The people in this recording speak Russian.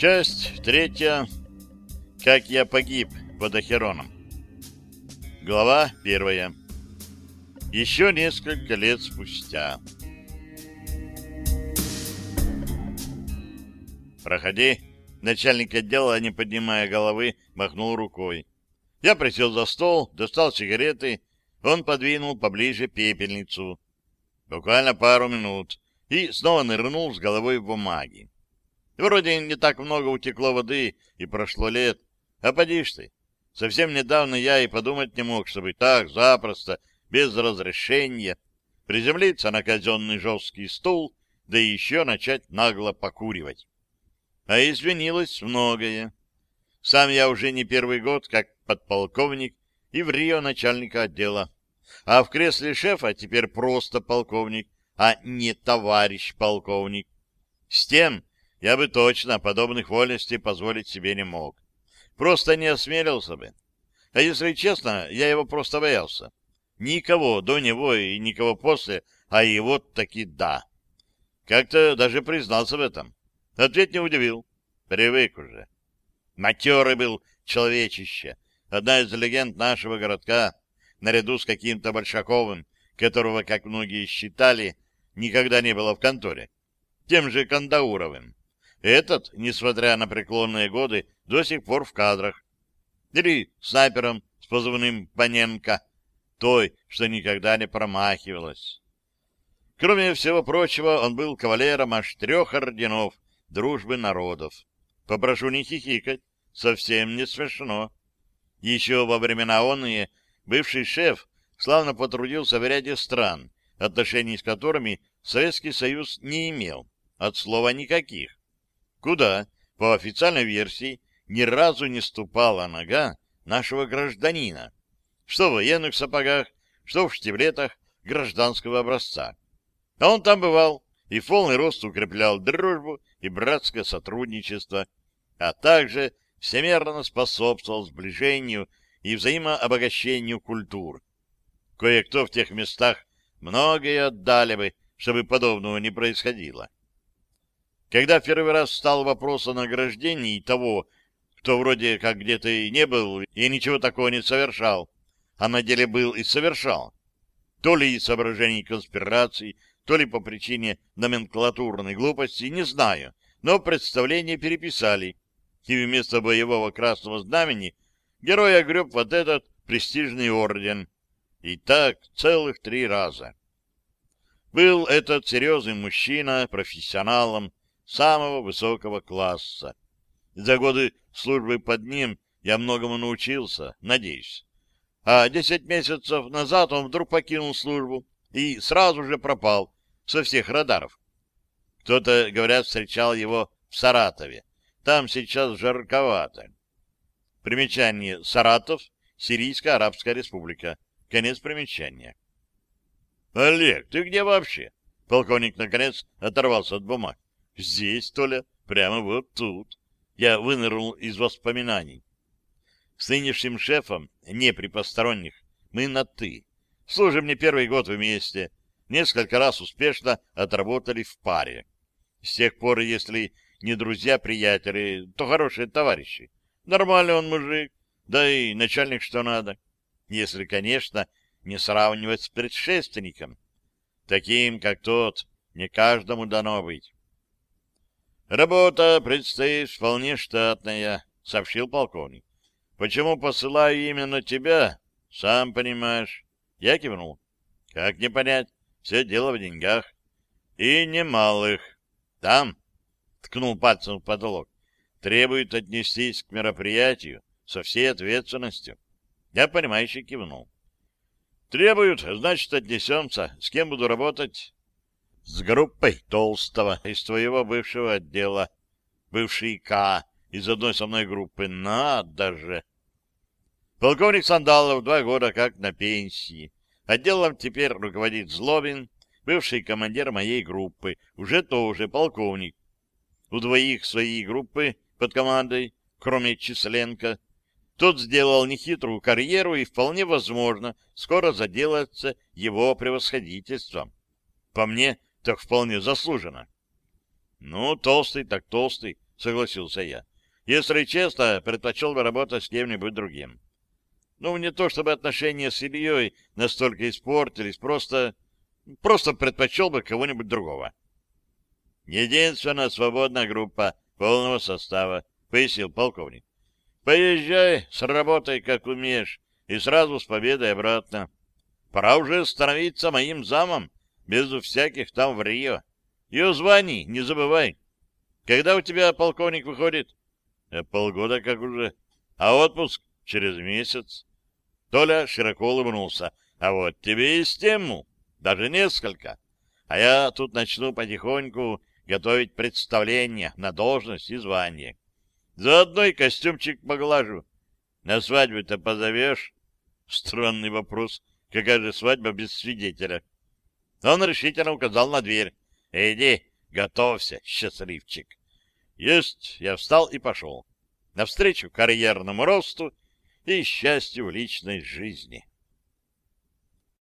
Часть третья. Как я погиб под Ахероном. Глава первая. Еще несколько лет спустя. «Проходи». Начальник отдела, не поднимая головы, махнул рукой. Я присел за стол, достал сигареты, он подвинул поближе пепельницу. Буквально пару минут, и снова нырнул с головой в бумаги. Вроде не так много утекло воды, и прошло лет. А поди ж ты. Совсем недавно я и подумать не мог, чтобы так запросто, без разрешения, приземлиться на казенный жесткий стул, да еще начать нагло покуривать. А извинилось многое. Сам я уже не первый год как подполковник и в Рио начальника отдела. А в кресле шефа теперь просто полковник, а не товарищ полковник. С тем я бы точно подобных вольностей позволить себе не мог. Просто не осмелился бы. А если честно, я его просто боялся. Никого до него и никого после, а его таки да. Как-то даже признался в этом. Ответ не удивил. Привык уже. Матерый был человечище. Одна из легенд нашего городка, наряду с каким-то Большаковым, которого, как многие считали, никогда не было в конторе. Тем же Кандауровым. Этот, несмотря на преклонные годы, до сих пор в кадрах. Или снайпером с позывным Паненко, той, что никогда не промахивалась. Кроме всего прочего, он был кавалером аж трех орденов дружбы народов. Попрошу не хихикать, совсем не смешно. Еще во времена оные бывший шеф славно потрудился в ряде стран, отношений с которыми Советский Союз не имел, от слова никаких куда, по официальной версии, ни разу не ступала нога нашего гражданина, что в военных сапогах, что в штиблетах гражданского образца. А он там бывал и в полный рост укреплял дружбу и братское сотрудничество, а также всемерно способствовал сближению и взаимообогащению культур. Кое-кто в тех местах многое отдали бы, чтобы подобного не происходило. Когда в первый раз стал вопрос о награждении того, кто вроде как где-то и не был, и ничего такого не совершал, а на деле был и совершал, то ли из соображений конспирации, то ли по причине номенклатурной глупости, не знаю, но представление переписали, и вместо боевого красного знамени герой огреб вот этот престижный орден. И так целых три раза. Был этот серьезный мужчина профессионалом, самого высокого класса. За годы службы под ним я многому научился, надеюсь. А десять месяцев назад он вдруг покинул службу и сразу же пропал со всех радаров. Кто-то, говорят, встречал его в Саратове. Там сейчас жарковато. Примечание. Саратов, Сирийская Арабская Республика. Конец примечания. «Олег, ты где вообще?» Полковник, наконец, оторвался от бумаг. Здесь, Толя, прямо вот тут. Я вынырнул из воспоминаний. С нынешним шефом, не при посторонних, мы на «ты». Служим не первый год вместе. Несколько раз успешно отработали в паре. С тех пор, если не друзья-приятели, то хорошие товарищи. Нормальный он мужик, да и начальник что надо. Если, конечно, не сравнивать с предшественником. Таким, как тот, не каждому дано быть. «Работа предстоит вполне штатная», — сообщил полковник. «Почему посылаю именно тебя? Сам понимаешь». Я кивнул. «Как не понять? Все дело в деньгах. И немалых. Там, — ткнул пальцем в потолок, — требует отнестись к мероприятию со всей ответственностью». Я, понимающе кивнул. «Требуют, значит, отнесемся. С кем буду работать?» С группой Толстого из твоего бывшего отдела. Бывший К из одной со мной группы. Надо же! Полковник Сандалов два года как на пенсии. Отделом теперь руководит Злобин, бывший командир моей группы, уже тоже полковник. У двоих своей группы под командой, кроме Численко. Тот сделал нехитрую карьеру и, вполне возможно, скоро заделается его превосходительством. По мне, так вполне заслуженно. Ну, толстый так толстый, согласился я. Если честно, предпочел бы работать с кем-нибудь другим. Ну, не то чтобы отношения с Ильей настолько испортились, просто... Просто предпочел бы кого-нибудь другого. Единственная свободная группа полного состава, пояснил полковник. Поезжай, сработай, как умеешь, и сразу с победой обратно. Пора уже становиться моим замом, без всяких там в Рио. И званий не забывай. Когда у тебя полковник выходит? Э, полгода как уже. А отпуск через месяц. Толя широко улыбнулся. А вот тебе и тему. Даже несколько. А я тут начну потихоньку готовить представление на должность и звание. Заодно и костюмчик поглажу. На свадьбу-то позовешь? Странный вопрос. Какая же свадьба без свидетеля? Он решительно указал на дверь. Иди, готовься, счастливчик. Есть, я встал и пошел. Навстречу карьерному росту и счастью в личной жизни.